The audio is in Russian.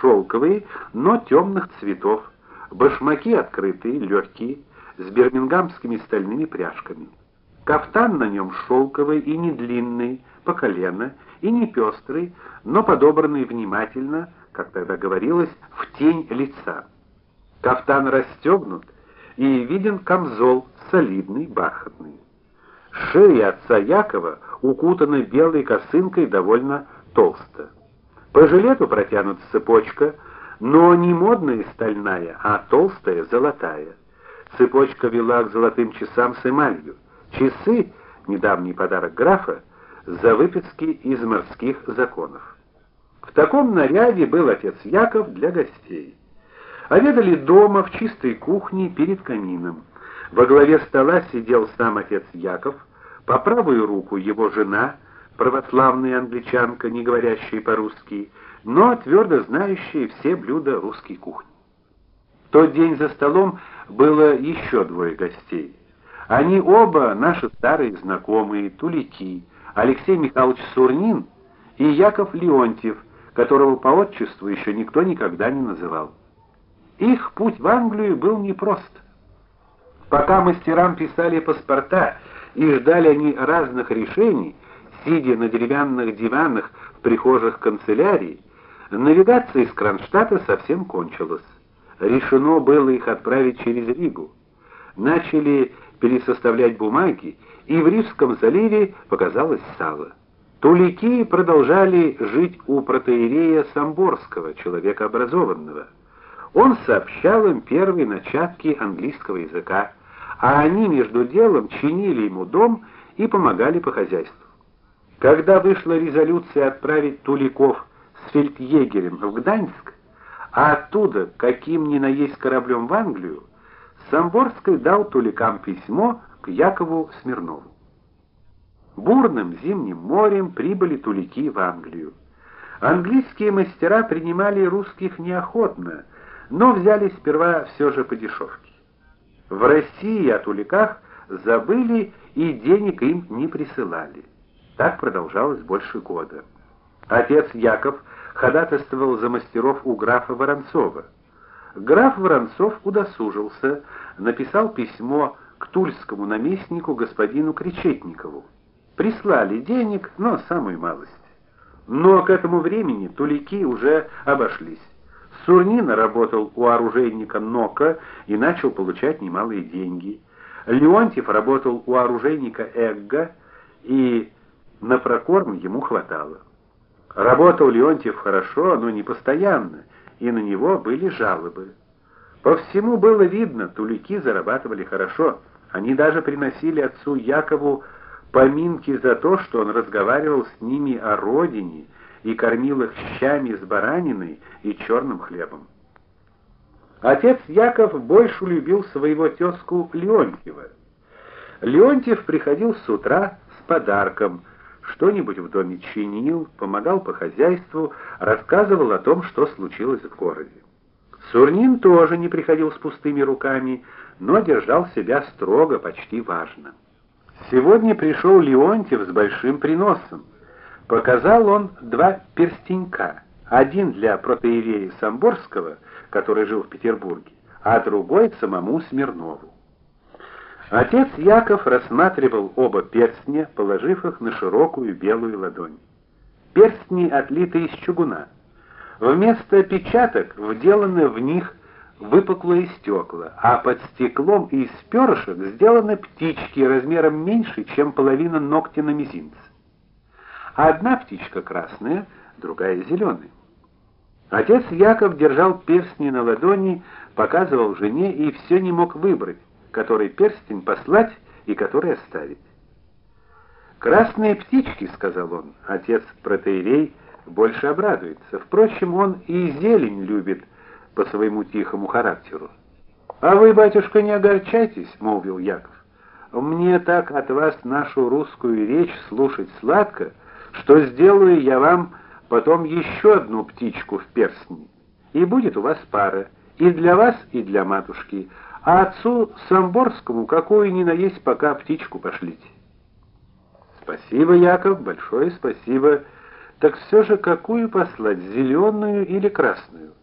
шелковые, но темных цветов, башмаки открытые, легкие, с бирмингамскими стальными пряжками. Кафтан на нем шелковый и не длинный, по колено, и не пестрый, но подобранный внимательно, как тогда говорилось, в тень лица. Кафтан расстегнут, и виден камзол солидный, бархатный. Шея отца Якова укутана белой косынкой довольно толсто. По жилету протянута цепочка, но не модная стальная, а толстая золотая. Цепочка вела к золотым часам с эмалью. Часы недавний подарок графа за выписки из морских законов. В таком наряде был отец Яков для гостей. Обедали дома в чистой кухне перед камином. Во главе стола сидел сам отец Яков, по правую руку его жена, православная англичанка, не говорящая по-русски, но твердо знающая все блюда русской кухни. В тот день за столом было еще двое гостей. Они оба наши старые знакомые, тулики, Алексей Михайлович Сурнин и Яков Леонтьев, которого по отчеству еще никто никогда не называл. Их путь в Англию был непрост. Пока мастерам писали паспорта и ждали они разных решений, сидя на деревянных диванах в прихожих канцелярии, навигация из Кронштадта совсем кончилась. Решено было их отправить через Ригу. Начали пересоставлять бумаги, и в Рижском заливе показалось сало. Тулики продолжали жить у протоиерея Самборского, человека образованного. Он сообщал им первые начатки английского языка, а они между делом чинили ему дом и помогали по хозяйству. Когда вышла резолюция отправить Туликов с фельдъегерем в Гданьск, а оттуда каким ни на есть кораблем в Англию, Самборский дал Туликам письмо к Якову Смирнову. Бурным зимним морем прибыли Тулики в Англию. Английские мастера принимали русских неохотно, но взяли сперва все же по дешевке. В России о туликах забыли и денег им не присылали. Так продолжалось больше года. Отец Яков ходатайствовал за мастеров у графа Воронцова. Граф Воронцов удосужился, написал письмо к тульскому наместнику господину Кречетникову. Прислали денег, но самую малость. Но к этому времени тулики уже обошлись. Сурнина работал у оружейника Нока и начал получать немалые деньги. Леонтьев работал у оружейника Эгга, и на прокорм ему хватало. Работал Леонтьев хорошо, но не постоянно, и на него были жалобы. По всему было видно, тулики зарабатывали хорошо. Они даже приносили отцу Якову поминки за то, что он разговаривал с ними о родине и кормил их щами с бараниной и черным хлебом. Отец Яков больше любил своего тезку Леонтьева. Леонтьев приходил с утра с подарком, что-нибудь в доме чинил, помогал по хозяйству, рассказывал о том, что случилось в городе. Сурнин тоже не приходил с пустыми руками, но держал себя строго, почти важно. Сегодня пришел Леонтьев с большим приносом. Показал он два перстенька. Один для протоиерея Самборского, который жил в Петербурге, а другой самому Смирнову. Отец Яков рассматривал оба перстня, положив их на широкую белую ладонь. Перстни отлиты из чугуна. Вместо печаток вделаны в них выпуклые стекла, а под стеклом из перышек сделаны птички размером меньше, чем половина ногтя на мизинце. Одна птичка красная, другая зеленая. Отец Яков держал перстни на ладони, показывал жене и все не мог выбрать, который перстень послать и который оставить. Красные птички, сказал он. Отец протоиерей больше обрадуется. Впрочем, он и зелень любит по своему тихому характеру. А вы, батюшка, не огорчайтесь, молвил Яков. Мне так от вас нашу русскую речь слушать сладко, что сделаю я вам потом еще одну птичку в перстне. И будет у вас пара, и для вас, и для матушки. А отцу Самборскому какую ни на есть пока птичку пошлите. Спасибо, Яков, большое спасибо. Так все же какую послать, зеленую или красную?